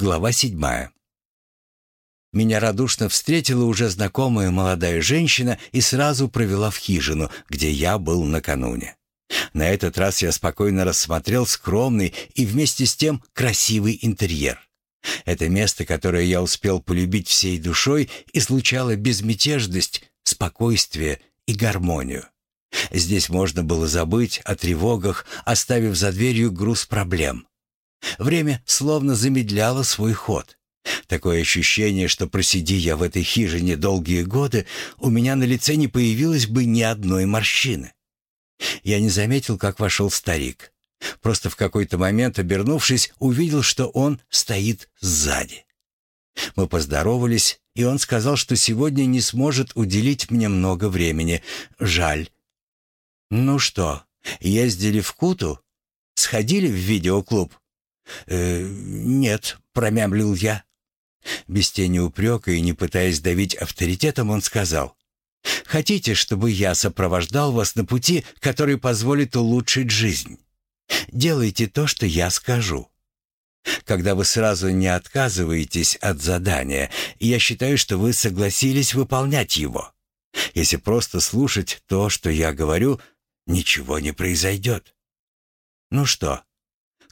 Глава седьмая. Меня радушно встретила уже знакомая молодая женщина и сразу провела в хижину, где я был накануне. На этот раз я спокойно рассмотрел скромный и вместе с тем красивый интерьер. Это место, которое я успел полюбить всей душой, излучало безмятежность, спокойствие и гармонию. Здесь можно было забыть о тревогах, оставив за дверью груз проблем. Время словно замедляло свой ход. Такое ощущение, что просиди я в этой хижине долгие годы, у меня на лице не появилось бы ни одной морщины. Я не заметил, как вошел старик. Просто в какой-то момент, обернувшись, увидел, что он стоит сзади. Мы поздоровались, и он сказал, что сегодня не сможет уделить мне много времени. Жаль. «Ну что, ездили в Куту? Сходили в видеоклуб?» «Э, «Нет», — промямлил я. Без тени упрека и не пытаясь давить авторитетом, он сказал. «Хотите, чтобы я сопровождал вас на пути, который позволит улучшить жизнь? Делайте то, что я скажу. Когда вы сразу не отказываетесь от задания, я считаю, что вы согласились выполнять его. Если просто слушать то, что я говорю, ничего не произойдет. Ну что,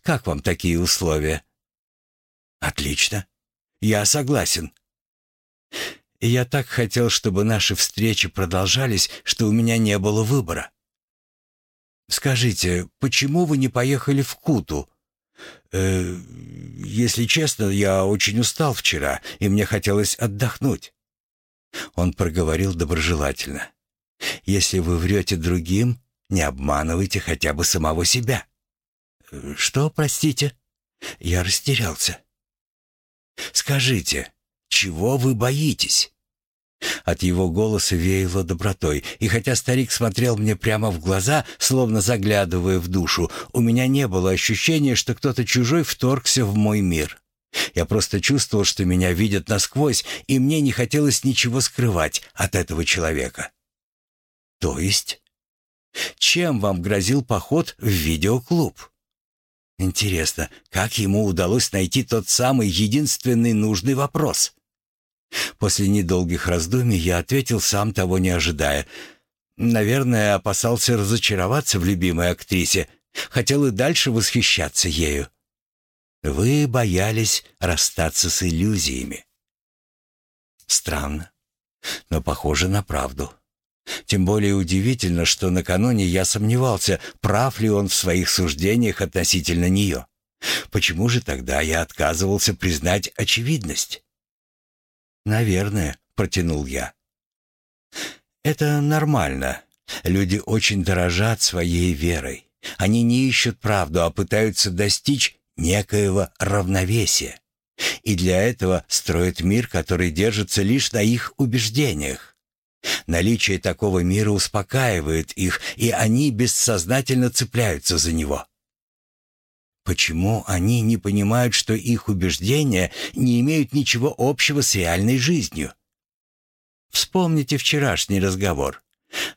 как вам такие условия?» «Отлично. Я согласен». я так хотел, чтобы наши встречи продолжались, что у меня не было выбора. «Скажите, почему вы не поехали в Куту?» э, «Если честно, я очень устал вчера, и мне хотелось отдохнуть». Он проговорил доброжелательно. «Если вы врете другим, не обманывайте хотя бы самого себя». «Что, простите?» Я растерялся. «Скажите, чего вы боитесь?» От его голоса веяло добротой, и хотя старик смотрел мне прямо в глаза, словно заглядывая в душу, у меня не было ощущения, что кто-то чужой вторгся в мой мир. Я просто чувствовал, что меня видят насквозь, и мне не хотелось ничего скрывать от этого человека. То есть, чем вам грозил поход в видеоклуб? Интересно, как ему удалось найти тот самый единственный нужный вопрос? После недолгих раздумий я ответил, сам того не ожидая. Наверное, опасался разочароваться в любимой актрисе, хотел и дальше восхищаться ею. Вы боялись расстаться с иллюзиями. Странно, но похоже на правду. Тем более удивительно, что накануне я сомневался, прав ли он в своих суждениях относительно нее. Почему же тогда я отказывался признать очевидность? «Наверное», — протянул я. «Это нормально. Люди очень дорожат своей верой. Они не ищут правду, а пытаются достичь некоего равновесия. И для этого строят мир, который держится лишь на их убеждениях. Наличие такого мира успокаивает их, и они бессознательно цепляются за него. Почему они не понимают, что их убеждения не имеют ничего общего с реальной жизнью? Вспомните вчерашний разговор.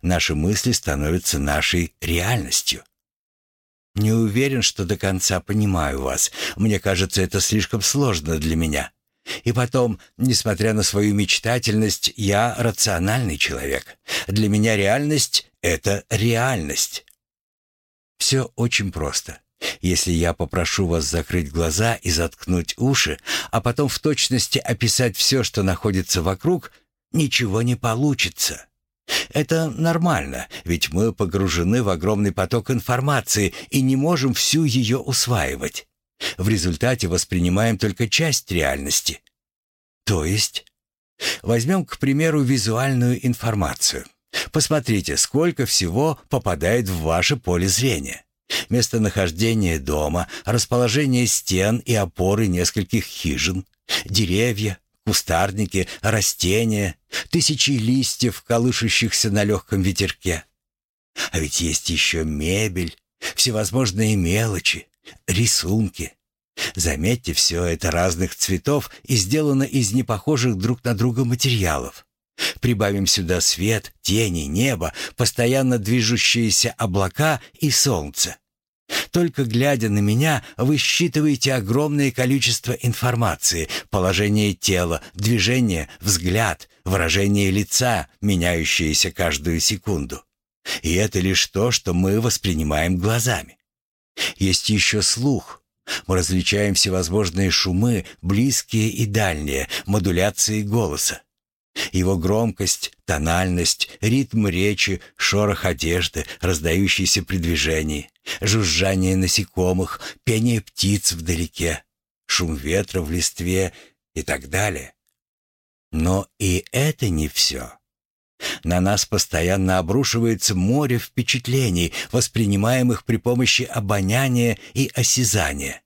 Наши мысли становятся нашей реальностью. Не уверен, что до конца понимаю вас. Мне кажется, это слишком сложно для меня. И потом, несмотря на свою мечтательность, я рациональный человек. Для меня реальность — это реальность. Все очень просто. Если я попрошу вас закрыть глаза и заткнуть уши, а потом в точности описать все, что находится вокруг, ничего не получится. Это нормально, ведь мы погружены в огромный поток информации и не можем всю ее усваивать. В результате воспринимаем только часть реальности. То есть, возьмем, к примеру, визуальную информацию. Посмотрите, сколько всего попадает в ваше поле зрения. Местонахождение дома, расположение стен и опоры нескольких хижин, деревья, кустарники, растения, тысячи листьев, колышущихся на легком ветерке. А ведь есть еще мебель, всевозможные мелочи, рисунки. Заметьте, все это разных цветов и сделано из непохожих друг на друга материалов. Прибавим сюда свет, тени, небо, постоянно движущиеся облака и солнце. Только глядя на меня, вы считываете огромное количество информации, положение тела, движение, взгляд, выражение лица, меняющееся каждую секунду. И это лишь то, что мы воспринимаем глазами. Есть еще слух. Мы различаем всевозможные шумы, близкие и дальние, модуляции голоса. Его громкость, тональность, ритм речи, шорох одежды, раздающийся при движении, жужжание насекомых, пение птиц вдалеке, шум ветра в листве и так далее. Но и это не все. На нас постоянно обрушивается море впечатлений, воспринимаемых при помощи обоняния и осязания.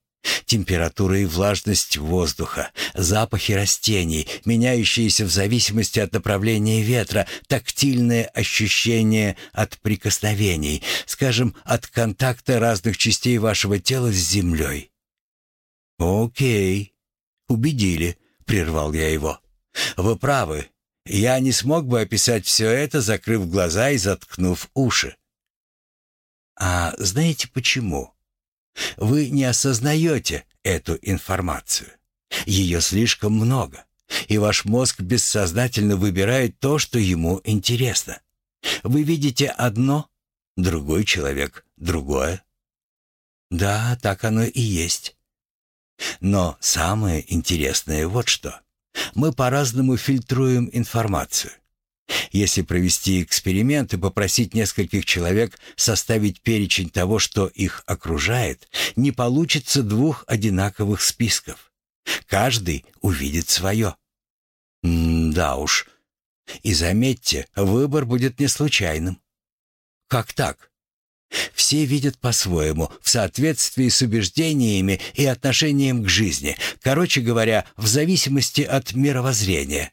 Температура и влажность воздуха, запахи растений, меняющиеся в зависимости от направления ветра, тактильные ощущения от прикосновений, скажем, от контакта разных частей вашего тела с землей. «Окей, убедили», — прервал я его. «Вы правы. Я не смог бы описать все это, закрыв глаза и заткнув уши». «А знаете почему?» Вы не осознаете эту информацию. Ее слишком много, и ваш мозг бессознательно выбирает то, что ему интересно. Вы видите одно, другой человек — другое. Да, так оно и есть. Но самое интересное вот что. Мы по-разному фильтруем информацию. Если провести эксперимент и попросить нескольких человек составить перечень того, что их окружает, не получится двух одинаковых списков. Каждый увидит свое. М да уж. И заметьте, выбор будет не случайным. Как так? Все видят по-своему, в соответствии с убеждениями и отношением к жизни, короче говоря, в зависимости от мировоззрения.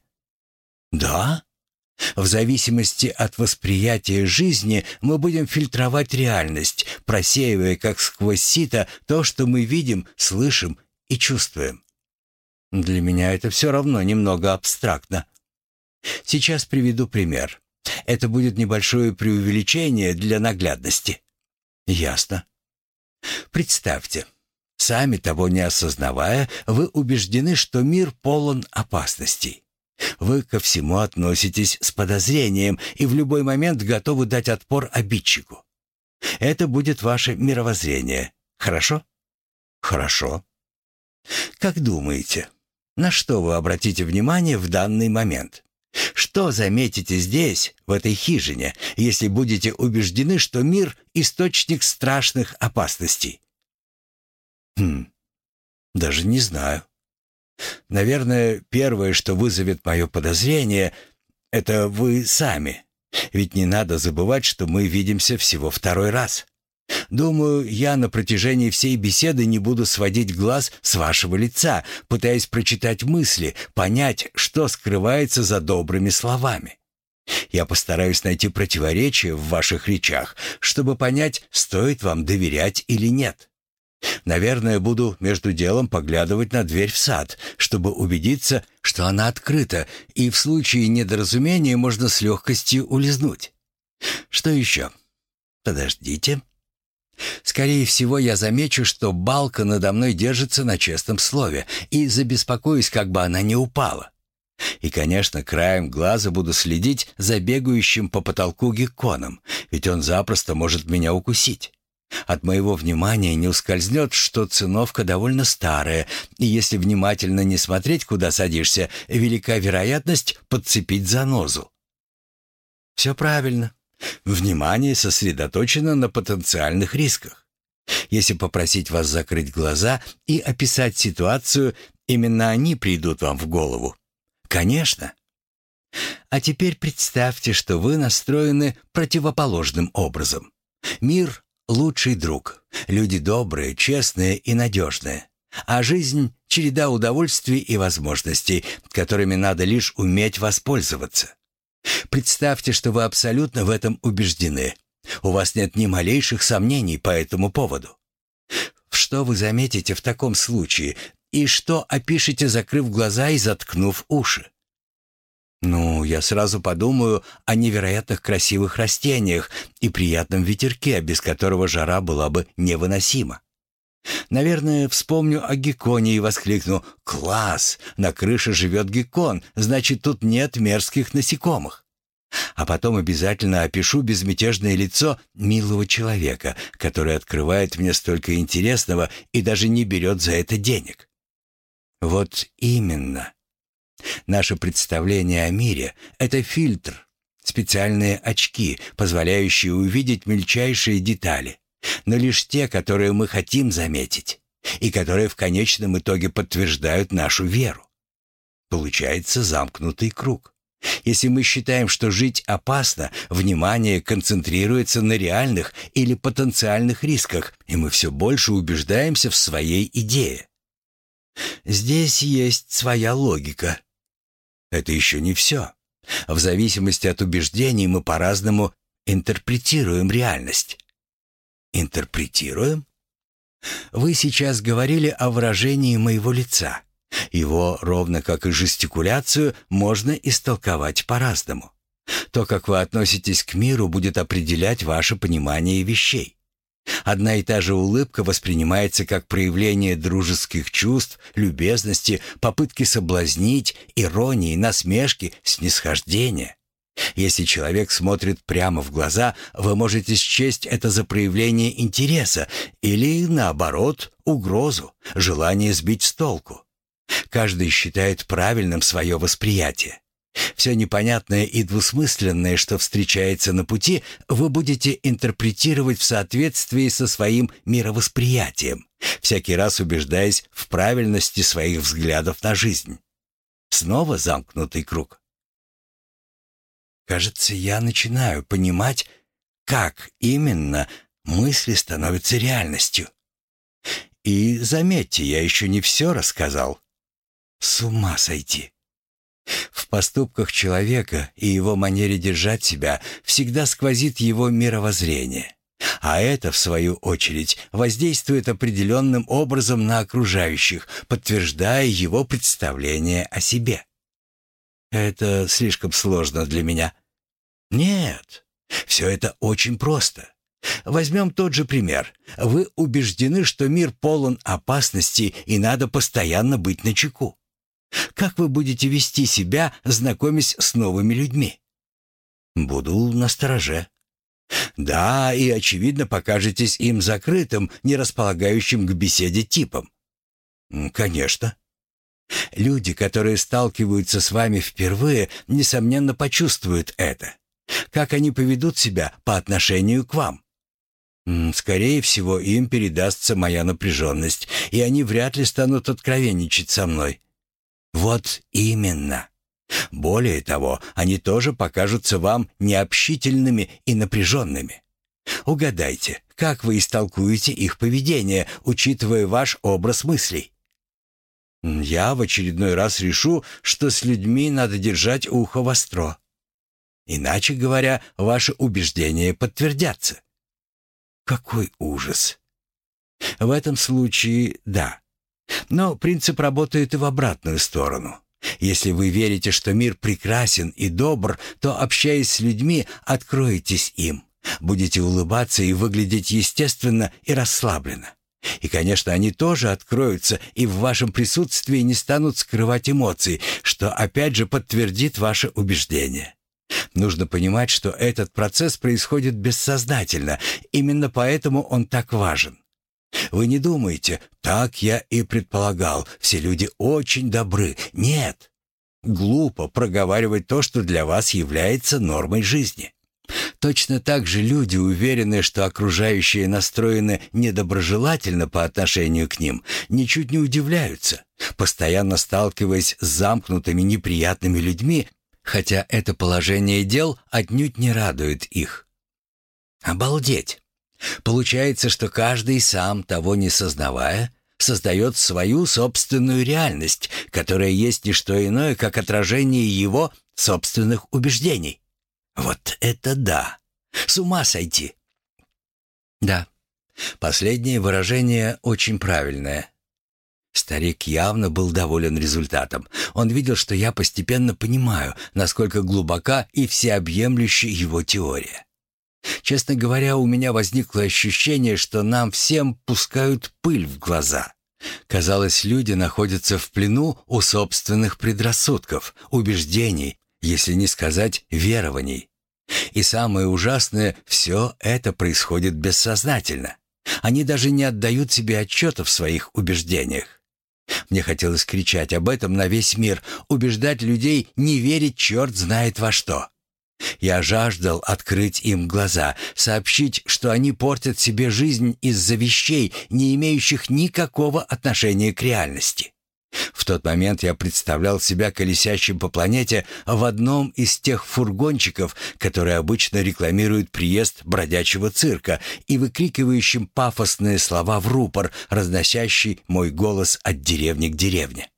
Да? В зависимости от восприятия жизни мы будем фильтровать реальность, просеивая как сквозь сито то, что мы видим, слышим и чувствуем. Для меня это все равно немного абстрактно. Сейчас приведу пример. Это будет небольшое преувеличение для наглядности. Ясно. Представьте, сами того не осознавая, вы убеждены, что мир полон опасностей. Вы ко всему относитесь с подозрением и в любой момент готовы дать отпор обидчику. Это будет ваше мировоззрение. Хорошо? Хорошо. Как думаете, на что вы обратите внимание в данный момент? Что заметите здесь, в этой хижине, если будете убеждены, что мир — источник страшных опасностей? Хм, даже не знаю. Наверное, первое, что вызовет мое подозрение, это вы сами. Ведь не надо забывать, что мы видимся всего второй раз. Думаю, я на протяжении всей беседы не буду сводить глаз с вашего лица, пытаясь прочитать мысли, понять, что скрывается за добрыми словами. Я постараюсь найти противоречия в ваших речах, чтобы понять, стоит вам доверять или нет. Наверное, буду между делом поглядывать на дверь в сад, чтобы убедиться, что она открыта, и в случае недоразумения можно с легкостью улизнуть. Что еще? Подождите. Скорее всего, я замечу, что балка надо мной держится на честном слове, и забеспокоюсь, как бы она не упала. И, конечно, краем глаза буду следить за бегающим по потолку гекконом, ведь он запросто может меня укусить. От моего внимания не ускользнет, что циновка довольно старая, и если внимательно не смотреть, куда садишься, велика вероятность подцепить занозу. Все правильно. Внимание сосредоточено на потенциальных рисках. Если попросить вас закрыть глаза и описать ситуацию, именно они придут вам в голову. Конечно. А теперь представьте, что вы настроены противоположным образом. Мир лучший друг. Люди добрые, честные и надежные. А жизнь — череда удовольствий и возможностей, которыми надо лишь уметь воспользоваться. Представьте, что вы абсолютно в этом убеждены. У вас нет ни малейших сомнений по этому поводу. Что вы заметите в таком случае и что опишете, закрыв глаза и заткнув уши? Ну, я сразу подумаю о невероятных красивых растениях и приятном ветерке, без которого жара была бы невыносима. Наверное, вспомню о гекконе и воскликну «Класс! На крыше живет геккон, значит, тут нет мерзких насекомых». А потом обязательно опишу безмятежное лицо милого человека, который открывает мне столько интересного и даже не берет за это денег. Вот именно. Наше представление о мире — это фильтр, специальные очки, позволяющие увидеть мельчайшие детали, но лишь те, которые мы хотим заметить, и которые в конечном итоге подтверждают нашу веру. Получается замкнутый круг. Если мы считаем, что жить опасно, внимание концентрируется на реальных или потенциальных рисках, и мы все больше убеждаемся в своей идее. Здесь есть своя логика. Это еще не все. В зависимости от убеждений мы по-разному интерпретируем реальность. Интерпретируем? Вы сейчас говорили о выражении моего лица. Его, ровно как и жестикуляцию, можно истолковать по-разному. То, как вы относитесь к миру, будет определять ваше понимание вещей. Одна и та же улыбка воспринимается как проявление дружеских чувств, любезности, попытки соблазнить, иронии, насмешки, снисхождения. Если человек смотрит прямо в глаза, вы можете счесть это за проявление интереса или, наоборот, угрозу, желание сбить с толку. Каждый считает правильным свое восприятие. Все непонятное и двусмысленное, что встречается на пути, вы будете интерпретировать в соответствии со своим мировосприятием, всякий раз убеждаясь в правильности своих взглядов на жизнь. Снова замкнутый круг. Кажется, я начинаю понимать, как именно мысли становятся реальностью. И заметьте, я еще не все рассказал. С ума сойти. В поступках человека и его манере держать себя всегда сквозит его мировоззрение. А это, в свою очередь, воздействует определенным образом на окружающих, подтверждая его представление о себе. Это слишком сложно для меня. Нет, все это очень просто. Возьмем тот же пример. Вы убеждены, что мир полон опасностей и надо постоянно быть начеку. Как вы будете вести себя, знакомясь с новыми людьми? Буду настороже. Да, и очевидно покажетесь им закрытым, не располагающим к беседе типом. Конечно. Люди, которые сталкиваются с вами впервые, несомненно почувствуют это. Как они поведут себя по отношению к вам? Скорее всего, им передастся моя напряженность, и они вряд ли станут откровенничать со мной. Вот именно. Более того, они тоже покажутся вам необщительными и напряженными. Угадайте, как вы истолкуете их поведение, учитывая ваш образ мыслей? Я в очередной раз решу, что с людьми надо держать ухо востро. Иначе говоря, ваши убеждения подтвердятся. Какой ужас! В этом случае да. Но принцип работает и в обратную сторону. Если вы верите, что мир прекрасен и добр, то, общаясь с людьми, откроетесь им. Будете улыбаться и выглядеть естественно и расслабленно. И, конечно, они тоже откроются и в вашем присутствии не станут скрывать эмоций, что опять же подтвердит ваше убеждение. Нужно понимать, что этот процесс происходит бессознательно, именно поэтому он так важен. Вы не думаете, так я и предполагал, все люди очень добры. Нет. Глупо проговаривать то, что для вас является нормой жизни. Точно так же люди, уверенные, что окружающие настроены недоброжелательно по отношению к ним, ничуть не удивляются, постоянно сталкиваясь с замкнутыми неприятными людьми, хотя это положение дел отнюдь не радует их. Обалдеть! Получается, что каждый сам, того не сознавая, создает свою собственную реальность, которая есть не что иное, как отражение его собственных убеждений. Вот это да! С ума сойти! Да, последнее выражение очень правильное. Старик явно был доволен результатом. Он видел, что я постепенно понимаю, насколько глубока и всеобъемлющая его теория. Честно говоря, у меня возникло ощущение, что нам всем пускают пыль в глаза. Казалось, люди находятся в плену у собственных предрассудков, убеждений, если не сказать верований. И самое ужасное, все это происходит бессознательно. Они даже не отдают себе отчета в своих убеждениях. Мне хотелось кричать об этом на весь мир, убеждать людей не верить черт знает во что. Я жаждал открыть им глаза, сообщить, что они портят себе жизнь из-за вещей, не имеющих никакого отношения к реальности. В тот момент я представлял себя колесящим по планете в одном из тех фургончиков, которые обычно рекламируют приезд бродячего цирка, и выкрикивающим пафосные слова в рупор, разносящий мой голос от деревни к деревне.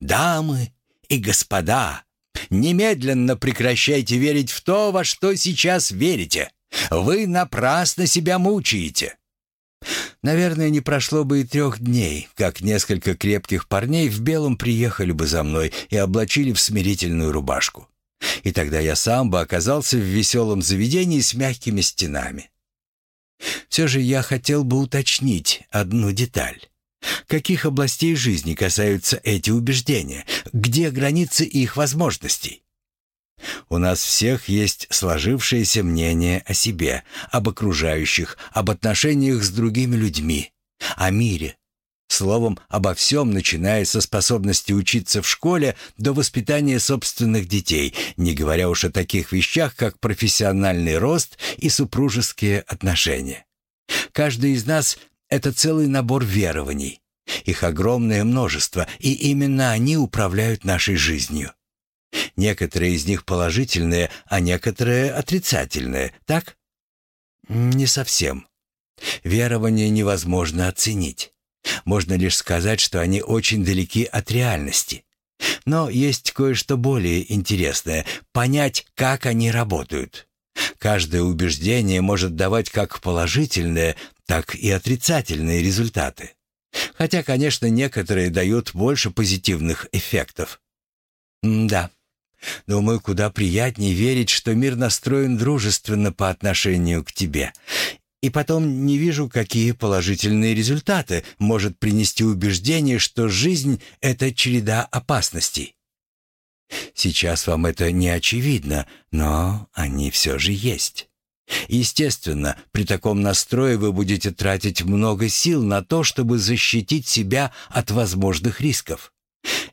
«Дамы и господа, Немедленно прекращайте верить в то, во что сейчас верите. Вы напрасно себя мучаете. Наверное, не прошло бы и трех дней, как несколько крепких парней в белом приехали бы за мной и облачили в смирительную рубашку. И тогда я сам бы оказался в веселом заведении с мягкими стенами. Все же я хотел бы уточнить одну деталь. Каких областей жизни касаются эти убеждения? Где границы их возможностей? У нас всех есть сложившееся мнение о себе, об окружающих, об отношениях с другими людьми, о мире. Словом, обо всем, начиная со способности учиться в школе до воспитания собственных детей, не говоря уж о таких вещах, как профессиональный рост и супружеские отношения. Каждый из нас это целый набор верований. Их огромное множество, и именно они управляют нашей жизнью. Некоторые из них положительные, а некоторые отрицательные, так? Не совсем. Верования невозможно оценить. Можно лишь сказать, что они очень далеки от реальности. Но есть кое-что более интересное — понять, как они работают. Каждое убеждение может давать как положительные, так и отрицательные результаты. Хотя, конечно, некоторые дают больше позитивных эффектов. М да. Думаю, куда приятнее верить, что мир настроен дружественно по отношению к тебе. И потом не вижу, какие положительные результаты может принести убеждение, что жизнь — это череда опасностей. Сейчас вам это не очевидно, но они все же есть. Естественно, при таком настрое вы будете тратить много сил на то, чтобы защитить себя от возможных рисков.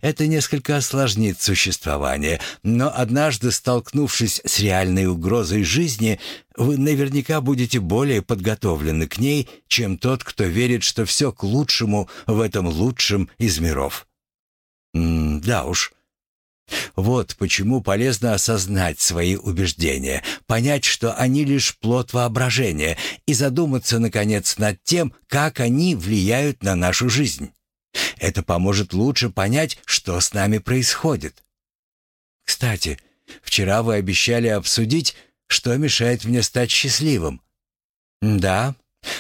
Это несколько осложнит существование, но однажды, столкнувшись с реальной угрозой жизни, вы наверняка будете более подготовлены к ней, чем тот, кто верит, что все к лучшему в этом лучшем из миров. М да уж, вот почему полезно осознать свои убеждения, понять, что они лишь плод воображения, и задуматься, наконец, над тем, как они влияют на нашу жизнь. Это поможет лучше понять, что с нами происходит. Кстати, вчера вы обещали обсудить, что мешает мне стать счастливым. Да,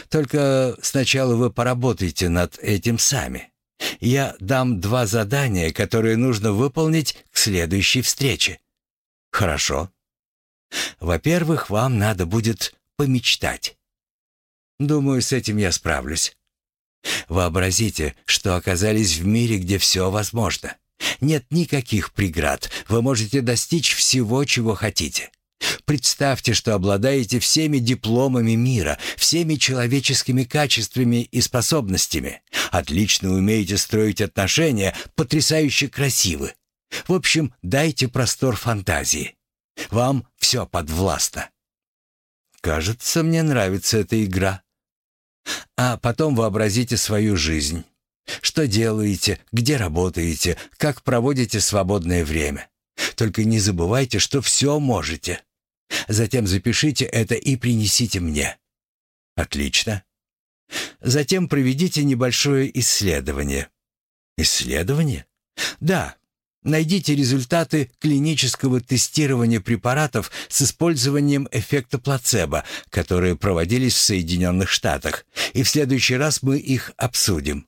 только сначала вы поработайте над этим сами. Я дам два задания, которые нужно выполнить к следующей встрече. Хорошо. Во-первых, вам надо будет помечтать. Думаю, с этим я справлюсь. Вообразите, что оказались в мире, где все возможно. Нет никаких преград. Вы можете достичь всего, чего хотите. Представьте, что обладаете всеми дипломами мира, всеми человеческими качествами и способностями. Отлично умеете строить отношения, потрясающе красивы. В общем, дайте простор фантазии. Вам все подвластно. Кажется, мне нравится эта игра. А потом вообразите свою жизнь. Что делаете, где работаете, как проводите свободное время. Только не забывайте, что все можете. Затем запишите это и принесите мне. Отлично. Затем проведите небольшое исследование. Исследование? Да. Найдите результаты клинического тестирования препаратов с использованием эффекта плацебо, которые проводились в Соединенных Штатах, и в следующий раз мы их обсудим.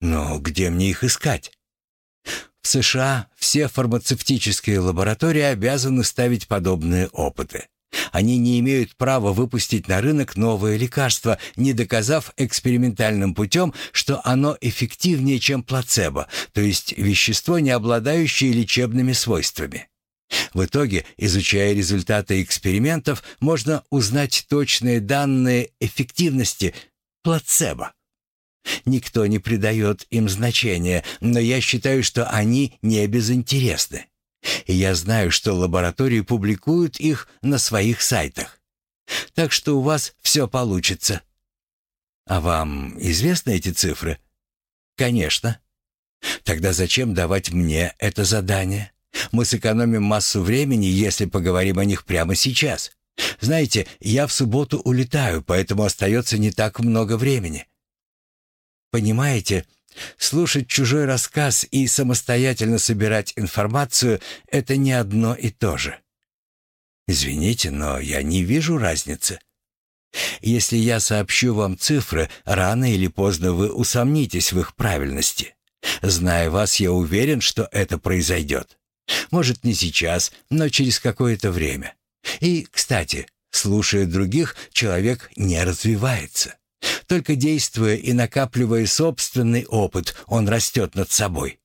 Но где мне их искать? В США все фармацевтические лаборатории обязаны ставить подобные опыты. Они не имеют права выпустить на рынок новое лекарство, не доказав экспериментальным путем, что оно эффективнее, чем плацебо, то есть вещество, не обладающее лечебными свойствами. В итоге, изучая результаты экспериментов, можно узнать точные данные эффективности плацебо. Никто не придает им значения, но я считаю, что они не безинтересны. И я знаю, что лаборатории публикуют их на своих сайтах. Так что у вас все получится. А вам известны эти цифры? Конечно. Тогда зачем давать мне это задание? Мы сэкономим массу времени, если поговорим о них прямо сейчас. Знаете, я в субботу улетаю, поэтому остается не так много времени. Понимаете, слушать чужой рассказ и самостоятельно собирать информацию — это не одно и то же. Извините, но я не вижу разницы. Если я сообщу вам цифры, рано или поздно вы усомнитесь в их правильности. Зная вас, я уверен, что это произойдет. Может, не сейчас, но через какое-то время. И, кстати, слушая других, человек не развивается. Только действуя и накапливая собственный опыт, он растет над собой.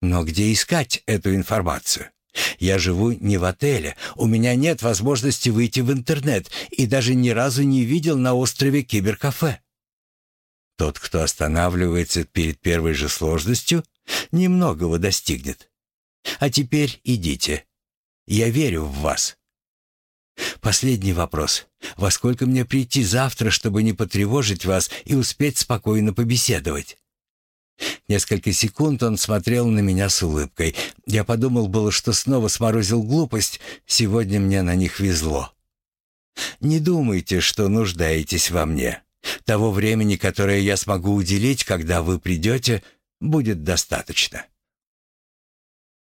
Но где искать эту информацию? Я живу не в отеле, у меня нет возможности выйти в интернет и даже ни разу не видел на острове киберкафе. Тот, кто останавливается перед первой же сложностью, немногого достигнет. А теперь идите. Я верю в вас. Последний вопрос. Во сколько мне прийти завтра, чтобы не потревожить вас и успеть спокойно побеседовать? Несколько секунд он смотрел на меня с улыбкой. Я подумал было, что снова сморозил глупость. Сегодня мне на них везло. Не думайте, что нуждаетесь во мне. Того времени, которое я смогу уделить, когда вы придете, будет достаточно.